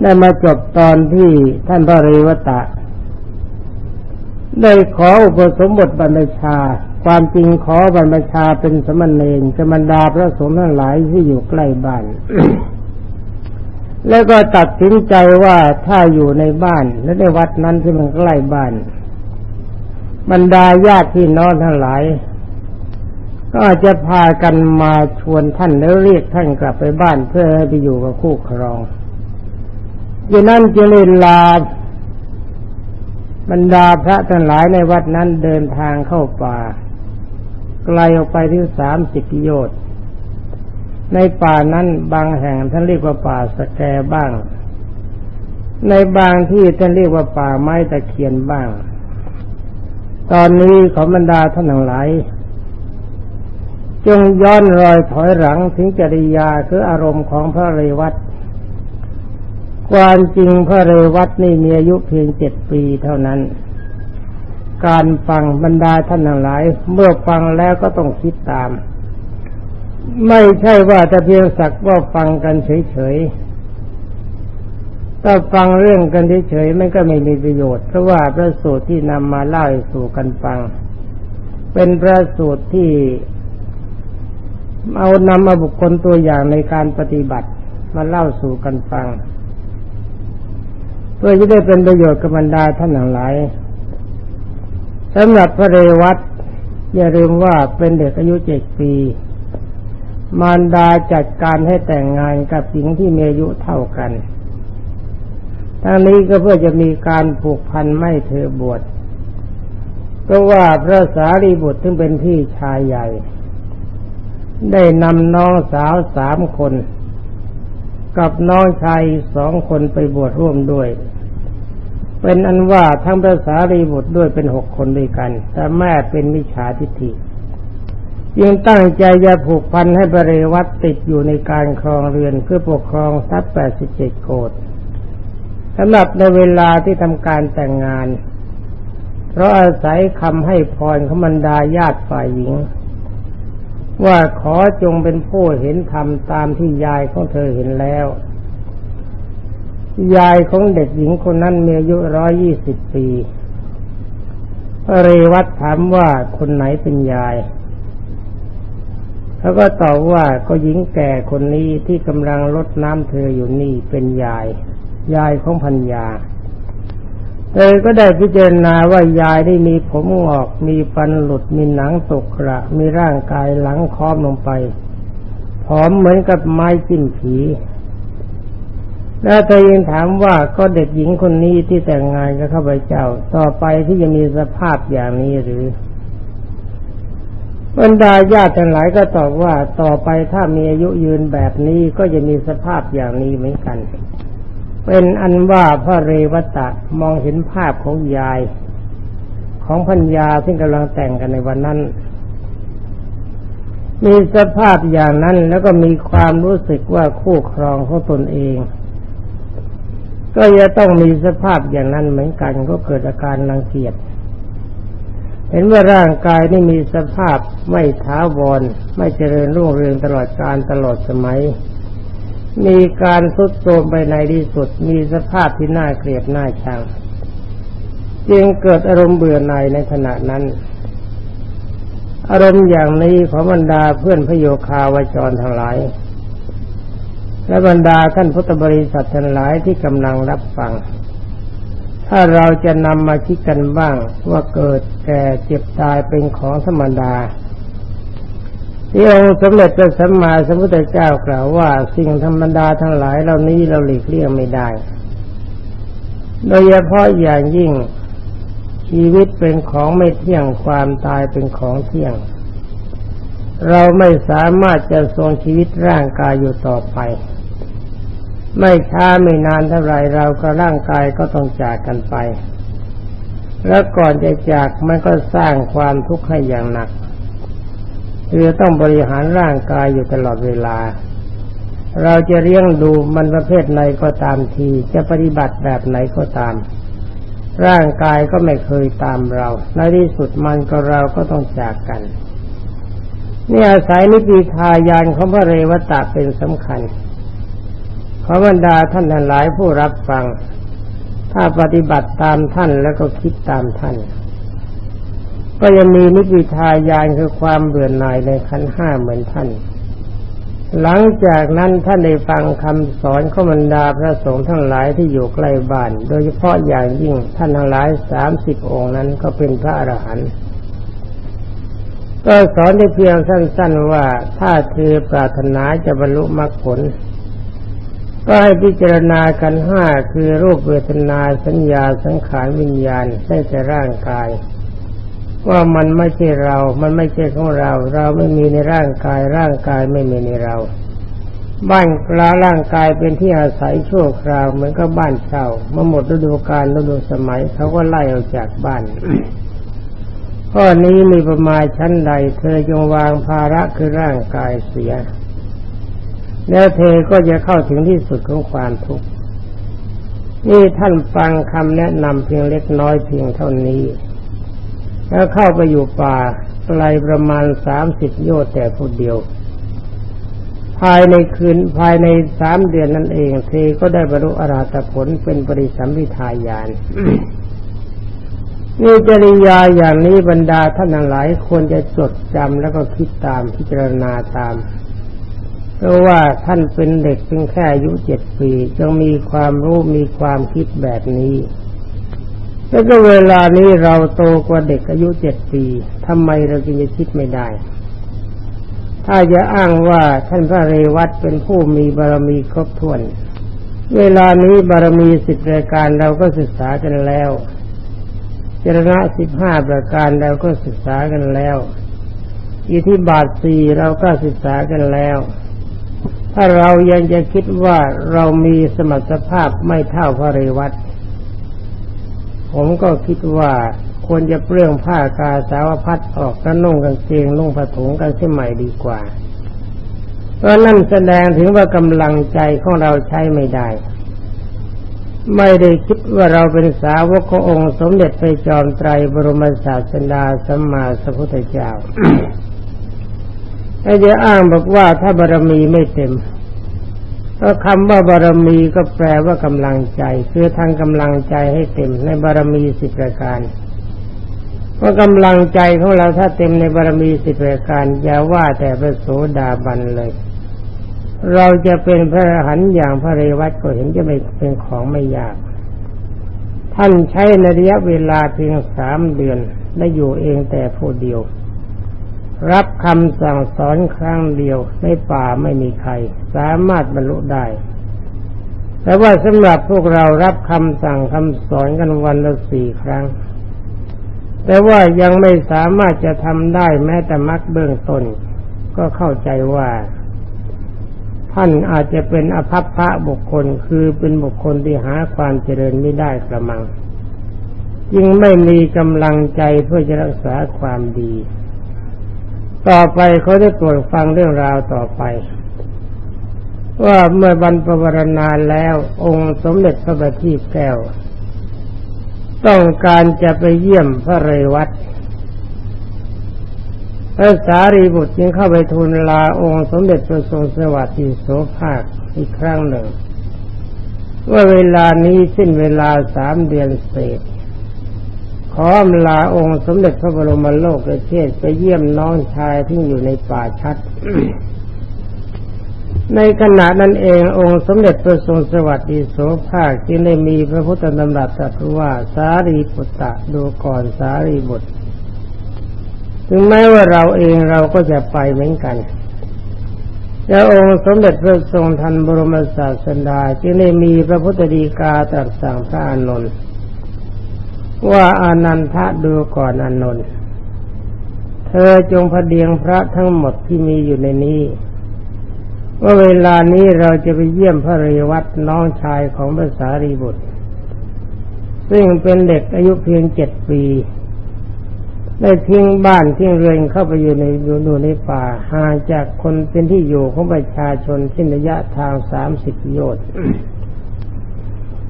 ได้มาจบตอนที่ท่านพระเรวตะ ได้ขออุปสมบทบรรพชา ความจริงขอบรรพชาเป็นสมณเณรจะบรรดาพระสงฆ์ทั้งหลายที่อยู่ใกล้บ้านแล้วก็ตัดสินใจว่าถ้าอยู่ในบ้านและในวัดนั้นที่มันใกล้บ้าน บรรดาญาติพี่น้องทั้งหลาย ก็อาจจะพากันมาชวนท่านแล้วเรียกท่านกลับไปบ้านเพื่อให้ไปอยู่กับคู่ครอง ดังนั้นจึงเลยลาบรรดาพระทั้งหลายในวัดนั้นเดินทางเข้าป่า ไกลออกไปที่สามสิบกิโยชน์ในป่านั้นบางแห่งท่านเรียกว่าป่าสแกบ้าง ในบางที่ท่านเรียกว่าป่าไม้ตะเคียนบ้าง ตอนนี้ขอบรรดาท่านทั้งหลายจงย้อนรอยถอยหลังถึงจริยาคืออารมณ์ของพระเรวัต ความจริงพระเรวัตนี่มีอายุเพียงเจ็ดปีเท่านั้น การฟังบรรดาท่านทั้งหลาย เมื่อฟังแล้วก็ต้องคิดตาม ไม่ใช่ว่าจะเพียงสักว่าฟังกันเฉยๆถ้าฟังเรื่องกันเฉยๆมันก็ไม่มีประโยชน์ เพราะว่าพระสูตรที่นำมาเล่าสู่กันฟัง เป็นพระสูตรที่เอานำมาบุคคลตัวอย่างในการปฏิบัติมาเล่าสู่กันฟัง พื่อจะได้เป็นประโยชน์กับบรรดาท่านทั้งหลายสำหรับพระเรวัตอย่าลืมว่าเป็นเด็กอายุเจ็ดปี มารดาจัดการให้แต่งงานกับหญิงที่มีอายุเท่ากัน ทั้งนี้ก็เพื่อจะมีการผูกพันไม่เธอบวชเพราะว่าพระสารีบุตรซึ่งเป็นพี่ชายใหญ่ ได้นำน้องสาวสามคน กับน้องชายสองคนไปบวชร่วมด้วย เป็นอันว่าทั้งภาษารีบุตรด้วยเป็นหกคนด้วยกัน แต่แม่เป็นมิจฉาทิฏฐิยังตั้งใจจะผูกพันให้บริวัตติดอยู่ในการครองเรือนเพื่อปกครองทรัพย์แปดสิบเจ็ดโกดสำหรับในเวลาที่ทำการแต่งงาน เพราะอาศัยคำให้พรขมันดาญาติฝ่ายหญิง ว่าขอจงเป็นผู้เห็นธรรมตามที่ยายของเธอเห็นแล้ว ยายของเด็กหญิงคนนั้นมีอายุร้อยยี่สิบปีพระเรวัตถามว่าคนไหนเป็นยายเขาก็ตอบว่าก็หญิงแก่คนนี้ที่กำลังลดน้ำเธออยู่นี่เป็นยาย ยายของพันยาเธอก็ได้พิจารณาว่ายายได้มีผมงอก มีฟันหลุด มีหนังตกกระ มีร่างกายหลังคอมลงไปผอมเหมือนกับไม้จิ้มผี แล้วเธอยังถามว่าก็เด็กหญิงคนนี้ที่แต่งงานกับข้าพเจ้า ต่อไปที่จะมีสภาพอย่างนี้หรือบรรดาญาติทั้งหลายก็ตอบว่าต่อไปถ้ามีอายุยืนแบบนี้ก็จะมีสภาพอย่างนี้เหมือนกัน เป็นอันว่าพระเรวตะมองเห็นภาพของยาย ของพัญญาที่กำลังแต่งกันในวันนั้น มีสภาพอย่างนั้นแล้วก็มีความรู้สึกว่าคู่ครองของตนเอง ก็จะต้องมีสภาพอย่างนั้นเหมือนกันก็เกิดอาการรังเกียจเห็นว่าร่างกายนี่มีสภาพไม่ท้าวร ไม่เจริญรุ่งเรืองตลอดการตลอดสมัย มีการทุดโทรมไปในที่สุด มีสภาพที่น่าเกลียดน่าชังจึงเกิดอารมณ์เบื่อหน่ายในขณะนั้น อารมณ์อย่างนี้ของบรรดาเพื่อนพโยคาวจรทั้งหลาย และบรรดาท่านพุทธบริษัททั้งหลายที่กำลังรับฟัง ถ้าเราจะนำมาคิดกันบ้างว่าเกิดแก่เจ็บตายเป็นของธรรมดาที่องค์สมเด็จพระสัมมาสัมพุทธเจ้ากล่าวว่าสิ่งธรรมดาทั้งหลายเหล่านี้เราหลีกเลี่ยงไม่ได้ โดยเฉพาะอย่างยิ่งชีวิตเป็นของไม่เที่ยงความตายเป็นของเที่ยง เราไม่สามารถจะทรงชีวิตร่างกายอยู่ต่อไป ไม่ช้าไม่นานเท่าไรเรากับร่างกายก็ต้องจากกันไป แล้วก่อนจะจากมันก็สร้างความทุกข์ให้อย่างหนักคือต้องบริหารร่างกายอยู่ตลอดเวลา เราจะเลี้ยงดูมันประเภทไหนก็ตามที จะปฏิบัติแบบไหนก็ตาม ร่างกายก็ไม่เคยตามเรา ในที่สุดมันก็เราก็ต้องจากกันนี่อาศัยนิพิทายานของพระเรวตะเป็นสำคัญ ขอบรรดาท่านทั้งหลายผู้รับฟัง ถ้าปฏิบัติตามท่านแล้วก็คิดตามท่าน ก็ยังมีนิพพิทายานคือความเบื่อหน่ายในขันห้าเหมือนท่าน หลังจากนั้นท่านได้ฟังคำสอนของบรรดาพระสงฆ์ทั้งหลายที่อยู่ใกล้บ้าน โดยเฉพาะอย่างยิ่งท่านทั้งหลายสามสิบองค์นั้นก็เป็นพระอรหันต์ก็สอนได้เพียงสั้น ๆว่าถ้าเธอปรารถนาจะบรรลุมรรคผล ก็ให้พิจารณากันห้าคือรูปเวทนาสัญญาสังขารวิญญาณได้แต่ร่างกาย ว่ามันไม่ใช่เรา มันไม่ใช่ของเรา เราไม่มีในร่างกาย ร่างกายไม่มีในเรา บ้านกลาร่างกายเป็นที่อาศัยชั่วคราวเหมือนกับบ้านเช่าเมื่อหมดฤดูกาลฤดูสมัยเขาก็ไล่ออกจากบ้านข้อนี้มีประมาณชั้นใด เธอจงวางภาระคือร่างกายเสีย แล้วเธอก็จะเข้าถึงที่สุดของความทุกข์นี่ท่านฟังคำแนะนำเพียงเล็กน้อยเพียงเท่านี้ แล้วเข้าไปอยู่ป่าไกลประมาณสามสิบโยชน์แต่ผู้เดียว ภายในคืนภายในสามเดือนนั่นเอง เธอก็ได้บรรลุอรหัตผลเป็นปริสัมพิทายานนี่จริยาอย่างนี้บรรดาท่านหลายควรจะจดจำแล้วก็คิดตามพิจารณาตาม เพราะว่าท่านเป็นเด็กเพียงแค่อายุเจ็ดปีจึงมีความรู้มีความคิดแบบนี้แล้วก็เวลานี้เราโตกว่าเด็กอายุเจ็ดปีทำไมเราจึงจะคิดไม่ได้ ถ้าจะอ้างว่าท่านพระเรวัตเป็นผู้มีบารมีครบถ้วน เวลานี้บารมีสิบรายการเราก็ศึกษากันแล้วจรณะสิบห้าประการเราก็ศึกษากันแล้วอิทธิบาทสี่เราก็ศึกษากันแล้ว ถ้าเรายังจะคิดว่าเรามีสมรรถภาพไม่เท่าพระเรวัตผมก็คิดว่าควรจะเปลื้องผ้ากาสาวพัดออกกระนุ่งกางเกงนุ่งผ้าถุงกันเสียใหม่ดีกว่า เพราะนั่นแสดงถึงว่ากำลังใจของเราใช้ไม่ได้ ไม่ได้คิดว่าเราเป็นสาวกขององค์สมเด็จไปจอมไตรบรมศาสดาสัมมาสัมพุทธเจ้า ไอ้เดียอ้างบอกว่าถ้าบารมีไม่เต็มก็คำว่าบารมีก็แปลว่ากำลังใจ คือทางกำลังใจให้เต็มในบารมีสิบประการว่ากำลังใจของเราถ้าเต็มในบารมีสิบประการอย่าว่าแต่พระโสดาบันเลย เราจะเป็นพระอรหันต์อย่างพระเรวัตก็เห็นจะไม่เป็นของไม่ยาก ท่านใช้ในระยะเวลาเพียงสามเดือนและอยู่เองแต่ผู้เดียว รับคำสั่งสอนครั้งเดียวในป่าไม่มีใคร สามารถบรรลุได้ แต่ว่าสำหรับพวกเรารับคำสั่งคำสอนกันวันละสี่ครั้ง แต่ว่ายังไม่สามารถจะทำได้แม้แต่มักเบื้องต้น ก็เข้าใจว่า ท่านอาจจะเป็นอภัพพระบุคคลคือเป็นบุคคลที่หาความเจริญไม่ได้กระมัง จึงไม่มีกำลังใจเพื่อจะรักษาความดี ต่อไปเขาได้โปรดฟังเรื่องราวต่อไป ว่าเมื่อบรรพวรณาแล้วองค์สมเด็จพระบัณฑิตแก้ว ต้องการจะไปเยี่ยมพระเรวัตพระสารีบุตรจึงเข้าไปทูลลาองค์สมเด็จพระทรงสวัสดิโสภาคอีกครั้งหนึ่ง ว่าเวลานี้สิ้นเวลาสามเดือนเศษ ขอมลาองค์สมเด็จพระบรมโลกเทศไปเยี่ยมน้องชายที่อยู่ในป่าชัด ในขณะนั้นเององค์สมเด็จพระทรงสวัสดิโสภาคจึงได้มีพระพุทธดำรัสตรัสว่าสารีปุตตะดูก่อนสารีบุตร ถึงแม้ว่าเราเองเราก็จะไปเหมือนกันแล้วองค์สมเด็จพระทรงทันบรมศาสดาจึงได้มีพระพุทธดีกาตรัสสั่งพระอานนท์ ว่าอานันทะดูก่อนอนนท์เธอจงพเดียงพระทั้งหมดที่มีอยู่ในนี้ ว่าเวลานี้เราจะไปเยี่ยมพระเรวัตน้องชายของพระสารีบุตร ซึ่งเป็นเด็กอายุเพียงเจ็ดปี ได้ทิ้งบ้านทิ้งเรือนเข้าไปอยู่ในอยู่ในป่าห่างจากคนเป็นที่อยู่ของประชาชนสิ้นระยะทางสามสิบโยชน์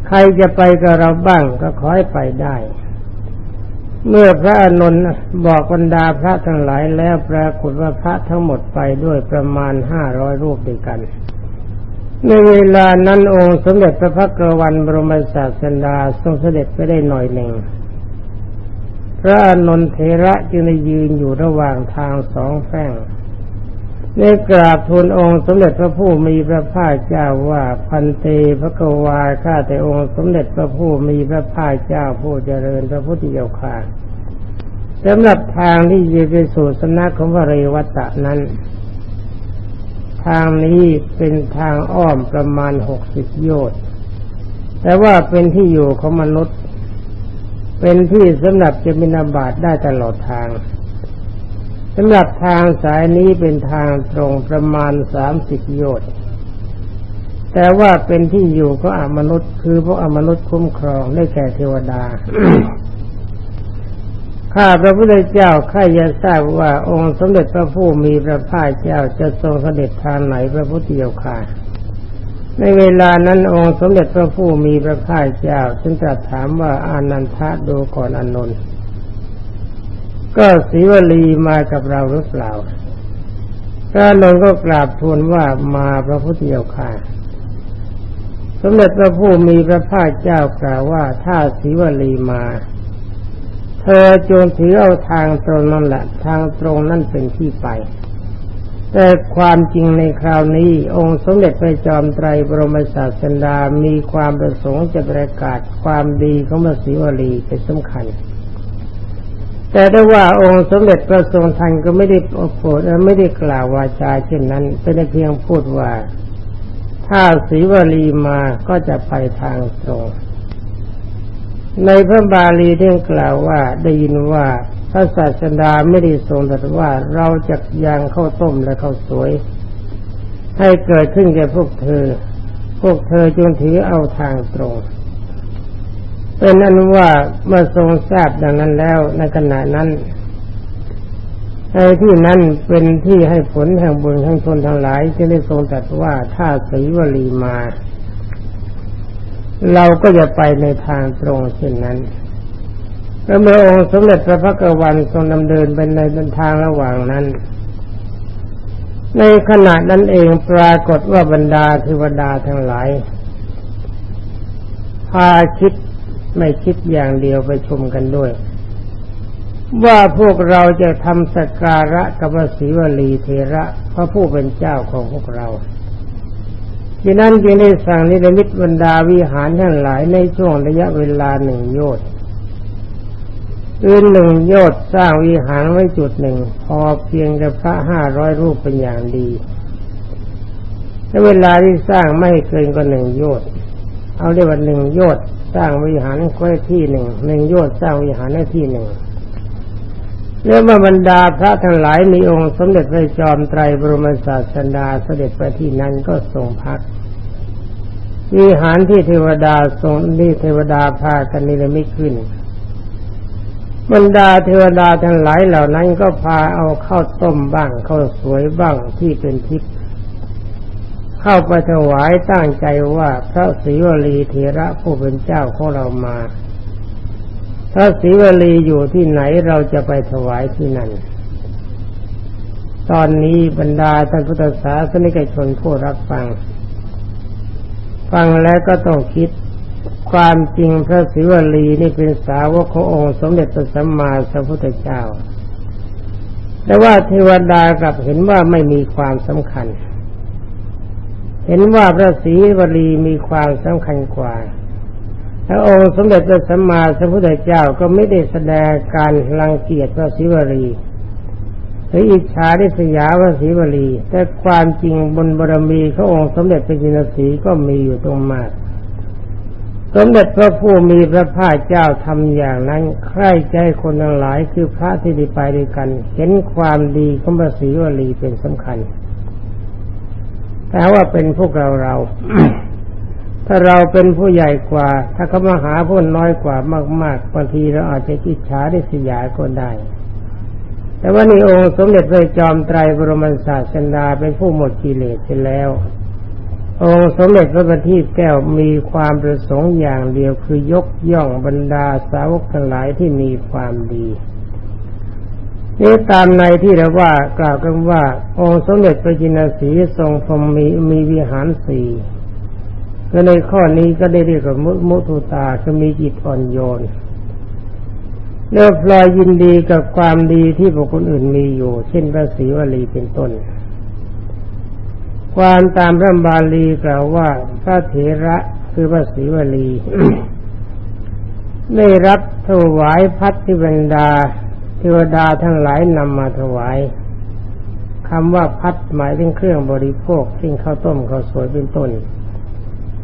ใครจะไปกับเราบ้างก็ขอให้ไปได้ เมื่อพระอนุนบอกบรรดาพระทั้งหลายแล้วปรากฏว่าพระทั้งหมดไปด้วยประมาณห้าร้อยรูปด้วยกัน ในเวลานั้นองค์สมเด็จพระพักวันบรมศาสดาทรงเสด็จไปได้หน่อยหนึ่ง พระอนนทเทระจึงได้ยืนอยู่ระหว่างทางสองแฝง ในกราบทูลองค์สมเด็จพระผู้มีพระภาคเจ้าว่าพันเตพระกวาข้าแต่องค์สมเด็จพระผู้มีพระภาคเจ้าผู้เจริญพระพุทธเจ้าข่าสำหรับทางที่จะไปสู่สนักของพระเรวัตะนั้น ทางนี้เป็นทางอ้อมประมาณหกสิบโยชน์แต่ว่าเป็นที่อยู่ของมนุษย์ เป็นที่สำหรับจะมินาบาตได้ตลอดทาง สำหรับทางสายนี้เป็นทางตรงประมาณสามสิบโยชน์แต่ว่าเป็นที่อยู่ก็อมนุษย์คือพวกอมนุษย์คุ้มครองได้แก่เทวดา ข้าพระพุทธเจ้าข้าจะทราบว่าองค์สมเด็จพระผู้มีพระภาคเจ้าจะทรงเสด็จทางไหนพระพุทธเจ้าค่ะ ในเวลานั้นองค์สมเด็จพระผู้มีพระภาคเจ้าจึงตรัสถามว่าอานันทะดูก่อนอนนท์ ก็ศีวลีมากับเราหรือเปล่าพระนนก็กราบทูลว่ามาพระพุทธเจ้าค่ะ สมเด็จพระผู้มีพระภาคเจ้ากล่าวว่าถ้าศีวลีมา เธอจงถือเอาทางตรงนั่นแหละทางตรงนั่นเป็นที่ไป แต่ความจริงในคราวนี้ องค์สมเด็จพระจอมไตรบรมศาสดามีความประสงค์จะประกาศความดีของพระศิวลีเป็นสำคัญ แต่ได้ว่าองค์สมเด็จพระทรงทันก็ไม่ได้โปรดไม่ได้กล่าววาจาเช่นนั้น เป็นเพียงพูดว่า ถ้าศรีวลีมาก็จะไปทางตรง ในพระบาลีได้กล่าวว่าได้ยินว่าพระศาสดาไม่ได้ทรงตรัสว่าเราจะยางข้าวต้มและข้าวสวย ให้เกิดขึ้นแก่พวกเธอ พวกเธอจงถือเอาทางตรง เป็นนั้นว่าเมื่อทรงทราบดังนั้นแล้วในขณะนั้นในที่นั้นเป็นที่ให้ผลแห่งบุญแห่งชนทั้งหลายที่ได้ทรงตรัสว่าถ้าสีวลีมา เราก็จะไปในทางตรงเช่นนั้นแล้วเมื่อองค์สมเด็จพระพักวันทรงดำเนินเป็นในเดินทางระหว่างนั้น ในขณะนั้นเองปรากฏว่าบรรดาเทวดาทั้งหลายพาคิด ไม่คิดอย่างเดียวไปชมกันด้วย ว่าพวกเราจะทำสการะกับศิวลีเทระพระผู้เป็นเจ้าของพวกเราดังนั้นจึงได้สั่งนิรมิตบรรดาวิหารทั้งหลายในช่วงระยะเวลาหนึ่งโยชน์อื่นหนึ่งโยชน์สร้างวิหารไว้จุดหนึ่ง พอเพียงแต่พระห้าร้อยรูปเป็นอย่างดีและเวลาที่สร้างไม่เกินกว่าหนึ่งโยชน์เอาเรียกว่าหนึ่งโยชน์ สร้างวิหารไว้ที่หนึ่งหนึ่งโยชน์สร้างวิหารในที่หนึ่งเรื่องบรรดาพระทั้งหลายมีองค์สมเด็จพระจอมไตรบรมศาสดาเสด็จไปที่นั้นก็ทรงพักวิหารที่เทวดาทรงนี่เทวดาพากันนิรมิตขึ้น บรรดาเทวดาทั้งหลายเหล่านั้นก็พาเอาเข้าวต้มบ้างข้าวสวยบ้างที่เป็นทิพย์ เข้าไปถวายตั้งใจว่าพระศรีวลีเถระผู้เป็นเจ้าของเรามา พระศรีวลีอยู่ที่ไหนเราจะไปถวายที่นั่น ตอนนี้บรรดาท่านพุทธศาสนิกชนผู้รับฟัง ฟังแล้วก็ต้องคิดความจริงพระศิวลีนี่เป็นสาวกขององค์สมเด็จพระสัมมาสัมพุทธเจ้า แต่ว่าเทวดากลับเห็นว่าไม่มีความสำคัญ เห็นว่าพระศรีวลีมีความสำคัญกว่าพระองค์สมเด็จพระสัมมาสัมพุทธเจ้าก็ไม่ได้แสดงการรังเกียจพระศรีวลีหรืออิจฉาริษยาพระศรีวลี แต่ความจริงบนบารมีขององค์สมเด็จพระจินสีก็มีอยู่ตรงมาก สมเด็จพระผู้มีพระภาคเจ้าทำอย่างนั้นใครใจคนทั้งหลายคือพระที่ได้ไปด้วยกัน เห็นความดีของพระศรีวลีเป็นสำคัญ แต่ว่าเป็นพวกเราเรา ถ้าเราเป็นผู้ใหญ่กว่า ถ้าเขามาหาผู้น้อยกว่ามากๆบางทีเราอาจจะคิดช้าได้สยายก็ได้ แต่ว่านี่องค์สมเด็จพระจอมไตรบรมศาสดาเป็นผู้หมดกิเลสไปแล้ว องค์สมเด็จพระบัณฑิตแก้วมีความประสงค์อย่างเดียวคือยกย่องบรรดาสาวกทั้งหลายที่มีความดี นี่ตามในที่เราว่ากล่าวกันว่าองค์สมเด็จพระจินสีทรงพรมมีมีวิหารสี่ก็ในข้อนี้ก็ได้เรียกว่ามุตุตาคือมีจิตอ่อนโยนเลือพลอยยินดีกับความดีที่บุคคลอื่นมีอยู่ เช่นพระศรีวลีเป็นต้น ความตามพระบาลีกล่าวว่าพระเถระคือพระศรีวลี ได้รับถวายพัที่บรรดา เทวดาทั้งหลายนำมาถวายคำว่าพัดหมายถึงเครื่องบริโภคสิ่งข้าวต้มข้าวสวยเป็นต้น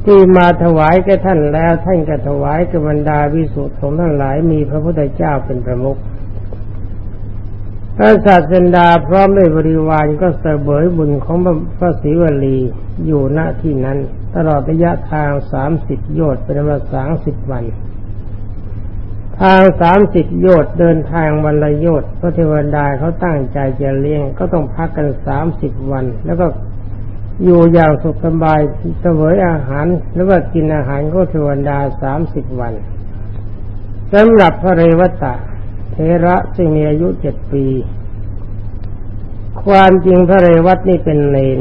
ที่มาถวายแก่ท่านแล้วท่านก็ถวายกับบรรดาวิสุทธิสงฆ์ทั้งหลายมีพระพุทธเจ้าเป็นประมุขพระศาสดาพร้อมด้วยบริวารก็เสบยบุญของพระศรีวลีอยู่ณที่นั้น ตลอดระยะทางสามสิบโยชน์เป็นเวลาสามสิบวัน ทางสามสิบโยชน์เดินทางวันละโยชน์พระเทวดาเขาตั้งใจจะเลี้ยง ก็ต้องพักกันสามสิบวัน แล้วก็อยู่อย่างสุขสบายเสวยอาหาร หรือว่ากินอาหารก็เทวดาสามสิบวันสำหรับพระเรวตะเทระซึ่งมีอายุเจ็ดปี ความจริงพระเรวัตนี่เป็นเลน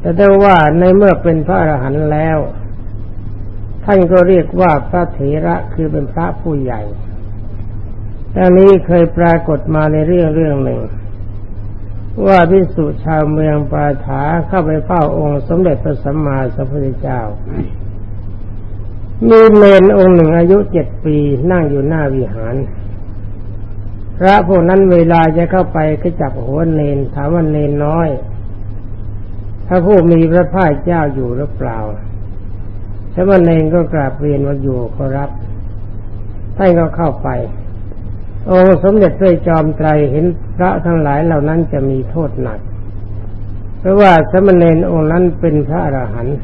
แต่ได้ว่าในเมื่อเป็นพระอรหันต์แล้ว ท่านก็เรียกว่าพระเถระคือเป็นพระผู้ใหญ่ดังนี้เคยปรากฏมาในเรื่องเรื่องหนึ่ง ว่าพิสุชาวเมืองปาถาเข้าไปเฝ้าองค์สมเด็จพระสัมมาสัมพุทธเจ้า มีเนนองค์หนึ่งอายุเจ็ดปีนั่งอยู่หน้าวิหาร พระพวกนั้นเวลาจะเข้าไปก็จับหัวเนนถามว่าเนนน้อยถ้าผู้มีพระพ่ายเจ้าอยู่หรือเปล่า ชาวเนนก็กราบเรียนว่าอยู่ขอรับท่านก็เข้าไปองค์สมเด็จพระจอมไตรเห็นพระทั้งหลายเหล่านั้นจะมีโทษหนัก เพราะว่าสมณเณรองค์นั้นเป็นพระอรหันต์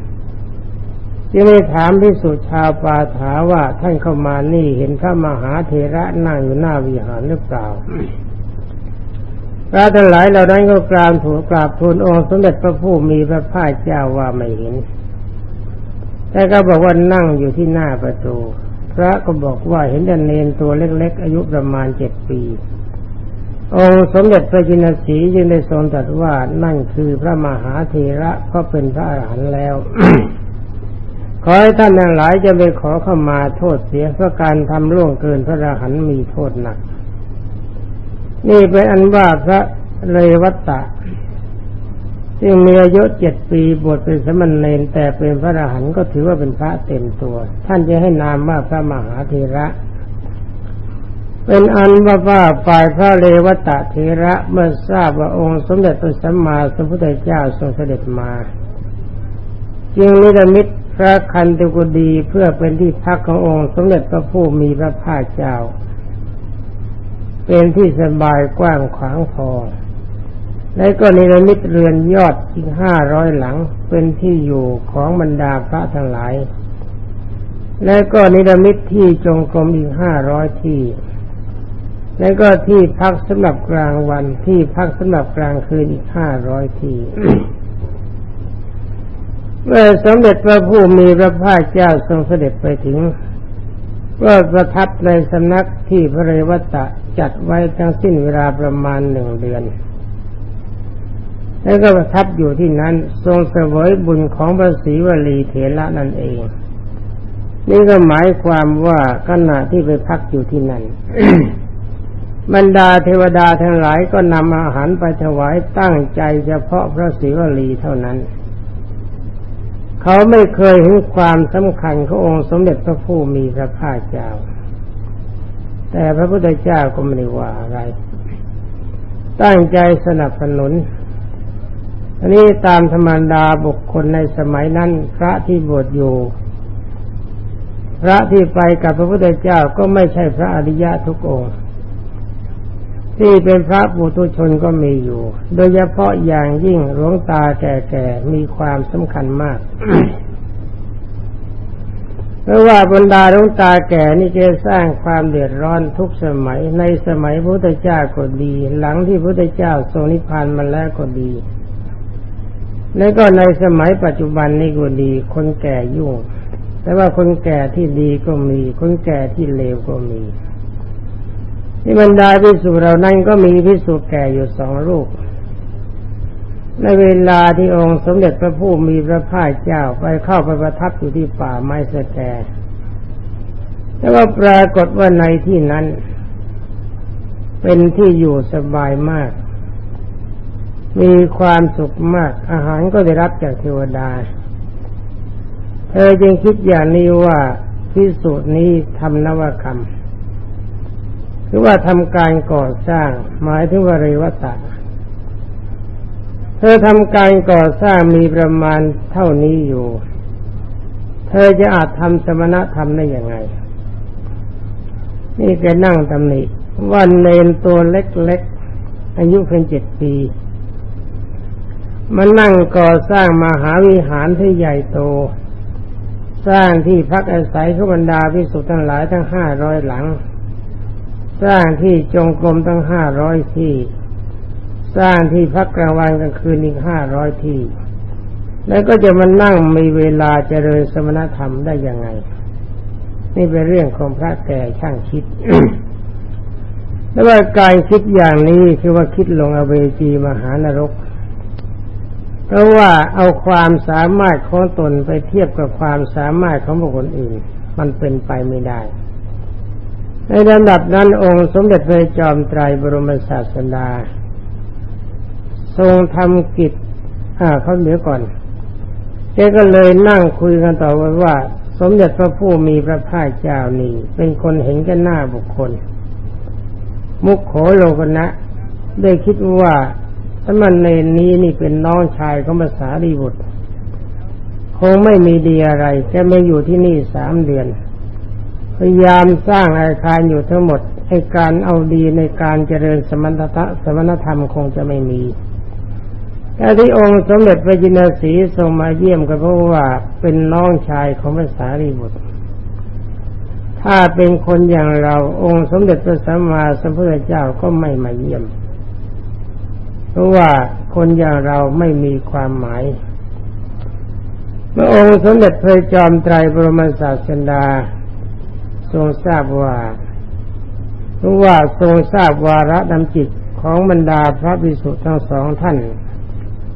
จึงได้ถามพิสุชาวปาถาว่าท่านเข้ามานี่เห็นพระมหาเถระนั่งอยู่หน้าวิหารหรือเปล่า พระทั้งหลายเหล่านั้นก็กราบถูกกราบทูลองค์สมเด็จพระผู้มีพระภาคเจ้าว่าไม่เห็น แต่ก็บอกว่านั่งอยู่ที่หน้าประตู พระก็บอกว่าเห็นแต่เนนตัวเล็กๆ อายุประมาณเจ็ดปี องค์สมเด็จพระจินสีจึงได้ทรงตรัสว่านั่นคือพระมหาเถระเพราะเป็นพระอรหันต์แล้ว ขอให้ท่านทั้งหลายจะไปขอเข้ามาโทษเสียเพราะการทำล่วงเกินพระอรหันต์มีโทษหนัก นี่เป็นอันว่าพระเรวัตตะ ซึ่งมีอายุเจ็ดปีบวชเป็นสมณเณรแต่เป็นพระอรหันต์ก็ถือว่าเป็นพระเต็มตัว ท่านจะให้นามว่าพระมหาเทระ เป็นอันว่าว่าฝ่ายพระเลวตะเทระเมื่อทราบว่าองค์สมเด็จพระสัมมาสัมพุทธเจ้าทรงเสด็จมา จึงนิรมิตพระคันตุกดีเพื่อเป็นที่พักขององค์สมเด็จพระผู้มีพระภาคเจ้า เป็นที่สบายกว้างขวางพอ และก็นิรมิตเรือนยอดอีกห้าร้อยหลังเป็นที่อยู่ของบรรดาพระทั้งหลาย และก็นิรมิตที่จงกรมอีกห้าร้อยที่ และก็ที่พักสำหรับกลางวันที่พักสำหรับกลางคืนอีกห้าร้อยที่เมื่อสมเด็จพระผู้มีพระภาคเจ้าทรงเสด็จไปถึงก็ประทับในสำนักที่พระเรวัตะจัดไว้ทั้งสิ้นเวลาประมาณหนึ่งเดือน แล้วก็ประทับอยู่ที่นั้นทรงเสวยบุญของพระศรีวลีเถระนั่นเอง นี่ก็หมายความว่าขณะที่ไปพักอยู่ที่นั่นบรรดาเทวดาทั้งหลายก็นำอาหารไปถวายตั้งใจเฉพาะพระศรีวลีเท่านั้น เขาไม่เคยเห็นความสำคัญขององค์สมเด็จพระผู้มีพระภาคเจ้า แต่พระพุทธเจ้าก็ไม่ได้ว่าอะไร ตั้งใจสนับสนุน อันนี้ตามธรรมดาบุคคลในสมัยนั้น พระที่บวชอยู่ พระที่ไปกับพระพุทธเจ้าก็ไม่ใช่พระอริยะทุกองค์ที่เป็นพระปุถุชนก็มีอยู่ โดยเฉพาะอย่างยิ่งหลวงตาแก่ๆมีความสำคัญมากเพราะว่าบรรดาหลวงตาแก่นี่จะสร้างความเดือดร้อนทุกสมัยในสมัยพระพุทธเจ้าก็ดี หลังที่พระพุทธเจ้าทรงนิพพานมาแล้วก็ดี แล้วก็ในสมัยปัจจุบันนี่ก็ดี คนแก่ยุ่ง แต่ว่าคนแก่ที่ดีก็มี คนแก่ที่เลวก็มีที่บรรดาพิสุเรานั้นก็มีพิสุแก่อยู่สองรูป ในเวลาที่องค์สมเด็จพระผู้มีพระภาคเจ้าไปเข้าไปประทับอยู่ที่ป่าไม้สแกแต่ว่าปรากฏว่าในที่นั้น เป็นที่อยู่สบายมาก มีความสุขมากอาหารก็ได้รับจากเทวดา เธอจึงคิดอย่างนี้ว่าพิสูจน์นี้ทำนวกรรมหรือว่าทำการก่อสร้าง หมายถึงว่าเรวตะเธอทำการก่อสร้างมีประมาณเท่านี้อยู่ เธอจะอาจทำสมณธรรมได้อยังไง นี่แกนั่งตำหนิวันเลนตัวเล็กๆ อายุเพียงเจ็ดปี มันนั่งก่อสร้างมหาวิหารที่ใหญ่โต สร้างที่พักอาศัยขบรรดาพิสุทั้งหลายทั้งห้าร้อยหลัง สร้างที่จงกรมตั้งห้าร้อยที่ สร้างที่พักกลางวันกลางคืนอีกห้าร้อยที่ แล้วก็จะมานั่งมีเวลาเจริญสมณธรรมได้ยังไง นี่เป็นเรื่องของพระแก่ช่างคิดแล้วว่าการคิดอย่างนี้คือว่าคิดลงอเวจีมหานรก เพราะว่าเอาความสามารถของตนไปเทียบกับความสามารถของบุคคลอื่น มันเป็นไปไม่ได้ ในลำดับนั้นองค์สมเด็จพระจอมไตรบรมศาสดา ทรงทำกิจอ่าเขาเหลือก่อนแกก็เลยนั่งคุยกันต่อว่าว่า สมเด็จพระผู้มีพระภาคเจ้านี่เป็นคนเห็นกันหน้าบุคคล มุขโขโลกนะได้คิดว่า ถ้ามันในนี้นี่เป็นน้องชายของภาษาดีบุตร คงไม่มีดีอะไรแกไม่อยู่ที่นี่สามเดือน พยายามสร้างอาคารอยู่ทั้งหมดให้การเอาดีในการเจริญสมณะสมณธรรมคงจะไม่มีแต่ที่องค์สมเด็จพระจินสีทรงมาเยี่ยมก็เพราะว่าเป็นน้องชายของพระสารีบุตร ถ้าเป็นคนอย่างเราองค์สมเด็จพระสัมมาสัมพุทธเจ้าก็ไม่มาเยี่ยม เพราะว่าคนอย่างเราไม่มีความหมายเมื่อองค์สมเด็จพระจอมไตรบรมศาสดาทรงทราบว่ารู้ว่าทรงทราบวาระดำจิตของบรรดาพระภิกษุทั้งสองท่าน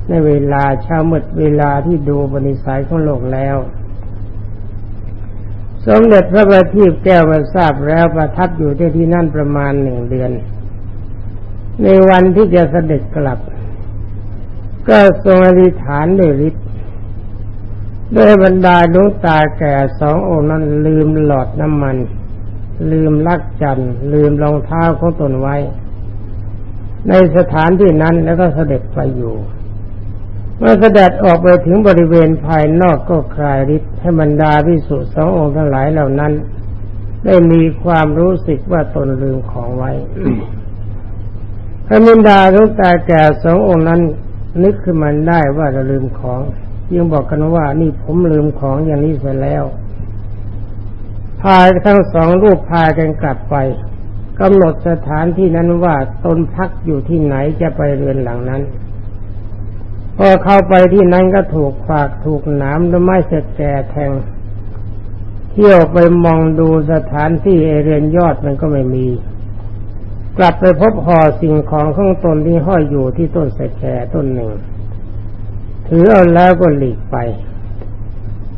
ในเวลาเช้ามืดเวลาที่ดูบริสัยของโลกแล้ว สมเด็จพระบัณฑิตแก้วมาทราบแล้วประทับอยู่ที่ที่นั่นประมาณหนึ่งเดือน ในวันที่จะเสด็จกลับ ก็ทรงอธิษฐานด้วยฤทธิด้วยบรรดาดวงตาแก่สององค์นั้นลืมหลอดน้ำมัน ลืมลักจันลืมรองเท้าของตนไว้ ในสถานที่นั้นแล้วก็เสด็จไปอยู่ เมื่อเสด็จออกไปถึงบริเวณภายนอกก็คลายฤทธิ์ให้บรรดาพิสุสององค์ทั้งหลายเหล่านั้น ได้มีความรู้สึกว่าตนลืมของไว้ พระมินดาลูกตาแก่สององค์นั้น นึกขึ้นมาได้ว่าเราลืมของยังบอกกันว่านี่ผมลืมของอย่างนี้เสร็จแล้วพาทั้งสองรูปพากันกลับไปกำหนดสถานที่นั้นว่าตนพักอยู่ที่ไหนจะไปเรือนหลังนั้น พอเข้าไปที่นั้นก็ถูกฝากถูกหนามและไม้เสแก่แทง เที่ยวไปมองดูสถานที่เอเรือนยอดมันก็ไม่มี กลับไปพบห่อสิ่งของข้างตนที่ห้อยอยู่ที่ต้นสแก่ต้นหนึ่ง ถือเอาแล้วก็หลีกไป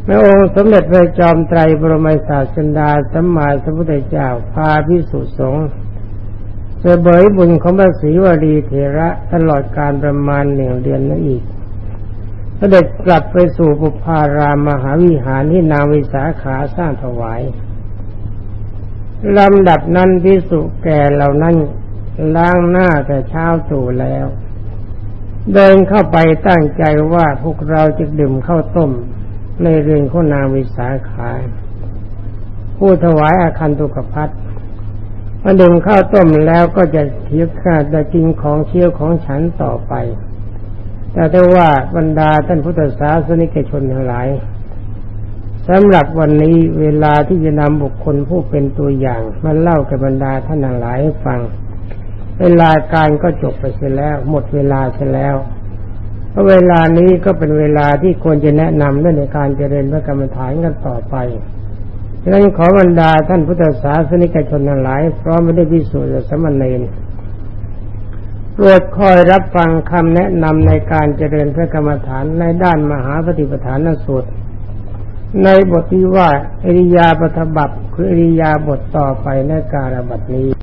แม่องค์สมเด็จพระจอมไตรบรมศาสดาสัมมาสัมพุทธเจ้าพาพิสุสงฆ์เสบยบุญของพระศรีวรีเถระตลอดการประมาณหนึ่งเดือนนั้นอีกเสด็จกลับไปสู่ปุพารามมหาวิหารที่นางวิสาขาสร้างถวาย ลำดับนั้นพิสุแก่เหล่านั้นล้างหน้าแต่เช้าตู่แล้ว เดินเข้าไปตั้งใจว่าพวกเราจะดื่มข้าวต้ม ในเรือนของนางวิสาขา ผู้ถวายอาคันตุกพัดมาดื่มข้าวต้มแล้วก็จะเทียบข้าจะกินของเชี่ยวของฉันต่อไป แต่ถ้าว่าบรรดาท่านพุทธศาสนิกชนทั้งหลาย สำหรับวันนี้เวลาที่จะนำบุคคลผู้เป็นตัวอย่างมาเล่ากับบรรดาท่านหลายให้ฟัง เวลาการก็จบไปเสียแล้ว หมดเวลาเสียแล้วเพราะเวลานี้ก็เป็นเวลาที่ควรจะแนะนำเรื่องในการเจริญพระกรรมฐานกันต่อไปดังนั้นขอบรรดาท่านพุทธศาสนิกชนทั้งหลาย พร้อมไม่ได้พิสูจน์สมณเณรโปรดคอยรับฟังคำแนะนำในการเจริญพระกรรมฐานในด้านมหาปฏิปทานสูตร ในบทที่ว่าอริยาปฐบับคืออริยาบทต่อไปในการบัดนี้